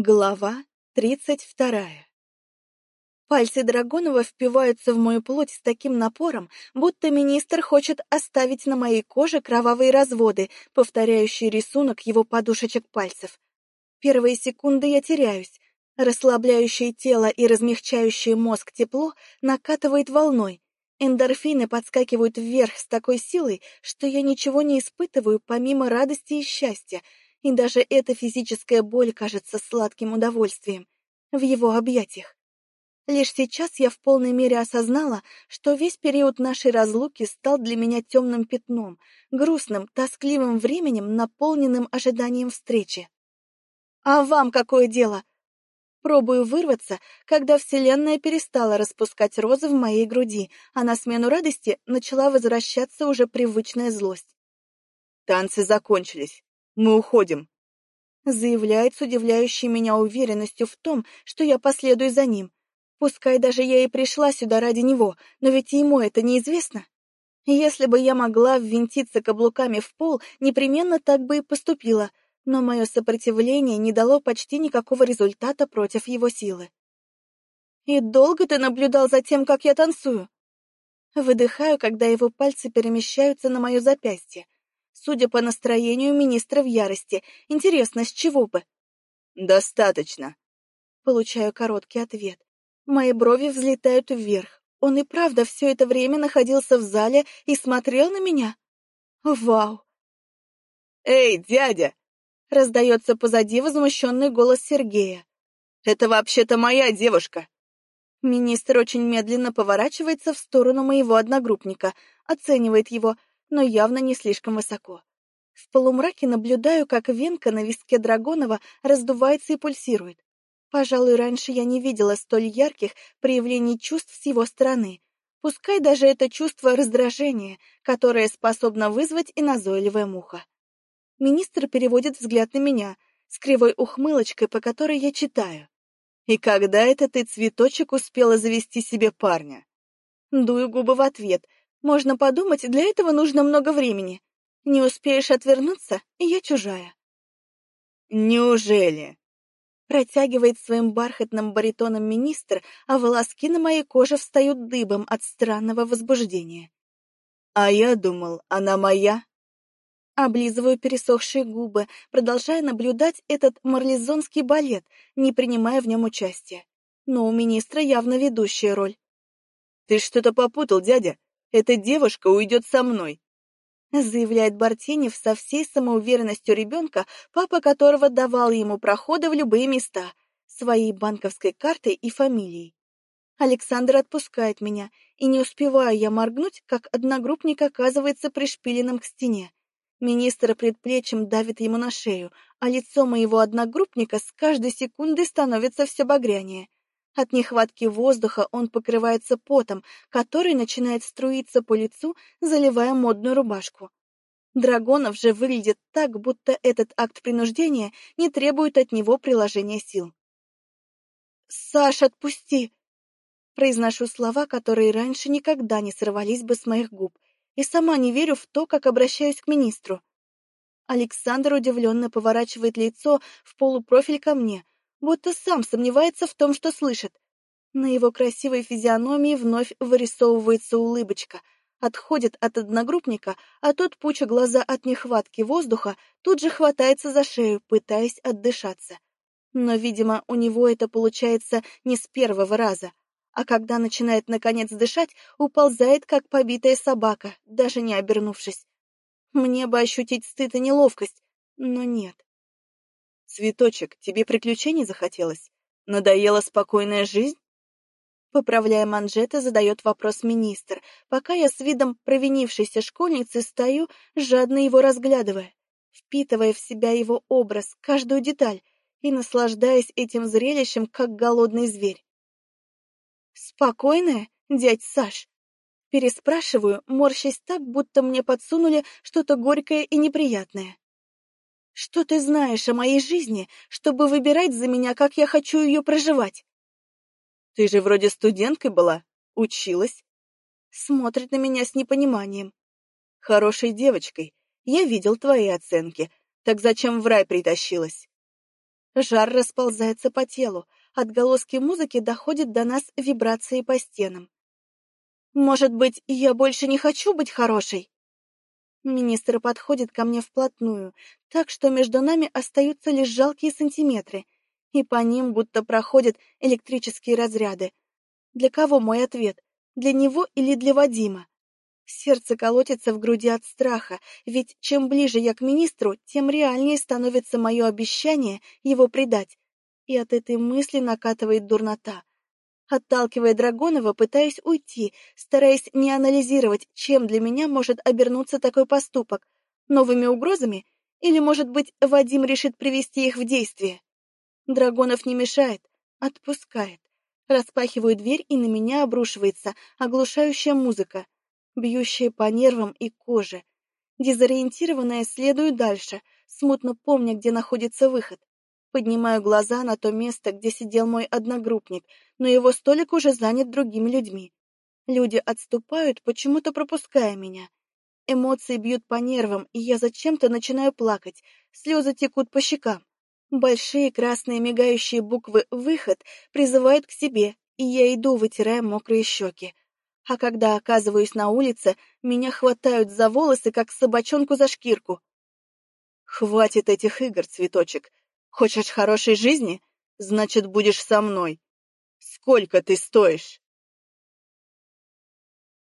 Глава тридцать вторая Пальцы Драгонова впиваются в мою плоть с таким напором, будто министр хочет оставить на моей коже кровавые разводы, повторяющие рисунок его подушечек пальцев. Первые секунды я теряюсь. Расслабляющее тело и размягчающее мозг тепло накатывает волной. Эндорфины подскакивают вверх с такой силой, что я ничего не испытываю помимо радости и счастья — и даже эта физическая боль кажется сладким удовольствием в его объятиях. Лишь сейчас я в полной мере осознала, что весь период нашей разлуки стал для меня темным пятном, грустным, тоскливым временем, наполненным ожиданием встречи. «А вам какое дело?» Пробую вырваться, когда Вселенная перестала распускать розы в моей груди, а на смену радости начала возвращаться уже привычная злость. «Танцы закончились. Мы уходим. Заявляет с удивляющей меня уверенностью в том, что я последую за ним. Пускай даже я и пришла сюда ради него, но ведь ему это неизвестно. Если бы я могла ввинтиться каблуками в пол, непременно так бы и поступила, но мое сопротивление не дало почти никакого результата против его силы. «И долго ты наблюдал за тем, как я танцую?» Выдыхаю, когда его пальцы перемещаются на мое запястье. Судя по настроению министра в ярости, интересно, с чего бы? Достаточно. Получаю короткий ответ. Мои брови взлетают вверх. Он и правда все это время находился в зале и смотрел на меня? Вау! Эй, дядя! Раздается позади возмущенный голос Сергея. Это вообще-то моя девушка. Министр очень медленно поворачивается в сторону моего одногруппника, оценивает его, но явно не слишком высоко. В полумраке наблюдаю, как венка на виске Драгонова раздувается и пульсирует. Пожалуй, раньше я не видела столь ярких проявлений чувств с его стороны. Пускай даже это чувство раздражения, которое способно вызвать и назойливая муха. Министр переводит взгляд на меня, с кривой ухмылочкой, по которой я читаю. «И когда это ты, цветочек, успела завести себе парня?» Дую губы в ответ, можно подумать, для этого нужно много времени. Не успеешь отвернуться, и я чужая. Неужели? Протягивает своим бархатным баритоном министр, а волоски на моей коже встают дыбом от странного возбуждения. А я думал, она моя. Облизываю пересохшие губы, продолжая наблюдать этот марлезонский балет, не принимая в нем участия. Но у министра явно ведущая роль. Ты что-то попутал, дядя. Эта девушка уйдет со мной», — заявляет Бартенев со всей самоуверенностью ребенка, папа которого давал ему проходы в любые места, своей банковской картой и фамилией. Александр отпускает меня, и не успеваю я моргнуть, как одногруппник оказывается пришпиленным к стене. Министр предплечьем давит ему на шею, а лицо моего одногруппника с каждой секундой становится все багрянее. От нехватки воздуха он покрывается потом, который начинает струиться по лицу, заливая модную рубашку. Драгонов же выглядит так, будто этот акт принуждения не требует от него приложения сил. «Саш, отпусти!» Произношу слова, которые раньше никогда не сорвались бы с моих губ, и сама не верю в то, как обращаюсь к министру. Александр удивленно поворачивает лицо в полупрофиль ко мне, будто сам сомневается в том, что слышит. На его красивой физиономии вновь вырисовывается улыбочка. Отходит от одногруппника, а тот, пуча глаза от нехватки воздуха, тут же хватается за шею, пытаясь отдышаться. Но, видимо, у него это получается не с первого раза, а когда начинает наконец дышать, уползает, как побитая собака, даже не обернувшись. Мне бы ощутить стыд и неловкость, но нет. «Цветочек, тебе приключений захотелось? Надоела спокойная жизнь?» Поправляя манжеты, задает вопрос министр, пока я с видом провинившейся школьницы стою, жадно его разглядывая, впитывая в себя его образ, каждую деталь, и наслаждаясь этим зрелищем, как голодный зверь. «Спокойная, дядь Саш?» Переспрашиваю, морщась так, будто мне подсунули что-то горькое и неприятное. Что ты знаешь о моей жизни, чтобы выбирать за меня, как я хочу ее проживать? Ты же вроде студенткой была, училась. Смотрит на меня с непониманием. Хорошей девочкой. Я видел твои оценки. Так зачем в рай притащилась? Жар расползается по телу, отголоски музыки доходят до нас вибрации по стенам. Может быть, я больше не хочу быть хорошей? Министр подходит ко мне вплотную, так что между нами остаются лишь жалкие сантиметры, и по ним будто проходят электрические разряды. Для кого мой ответ? Для него или для Вадима? Сердце колотится в груди от страха, ведь чем ближе я к министру, тем реальнее становится мое обещание его предать. И от этой мысли накатывает дурнота. Отталкивая Драгонова, пытаюсь уйти, стараясь не анализировать, чем для меня может обернуться такой поступок. Новыми угрозами? Или, может быть, Вадим решит привести их в действие? Драгонов не мешает, отпускает. Распахиваю дверь, и на меня обрушивается оглушающая музыка бьющие по нервам и коже. Дезориентированная следую дальше, смутно помня, где находится выход. Поднимаю глаза на то место, где сидел мой одногруппник, но его столик уже занят другими людьми. Люди отступают, почему-то пропуская меня. Эмоции бьют по нервам, и я зачем-то начинаю плакать. Слезы текут по щекам. Большие красные мигающие буквы «Выход» призывают к себе, и я иду, вытирая мокрые щеки а когда оказываюсь на улице, меня хватают за волосы, как собачонку за шкирку. «Хватит этих игр, цветочек. Хочешь хорошей жизни? Значит, будешь со мной. Сколько ты стоишь?»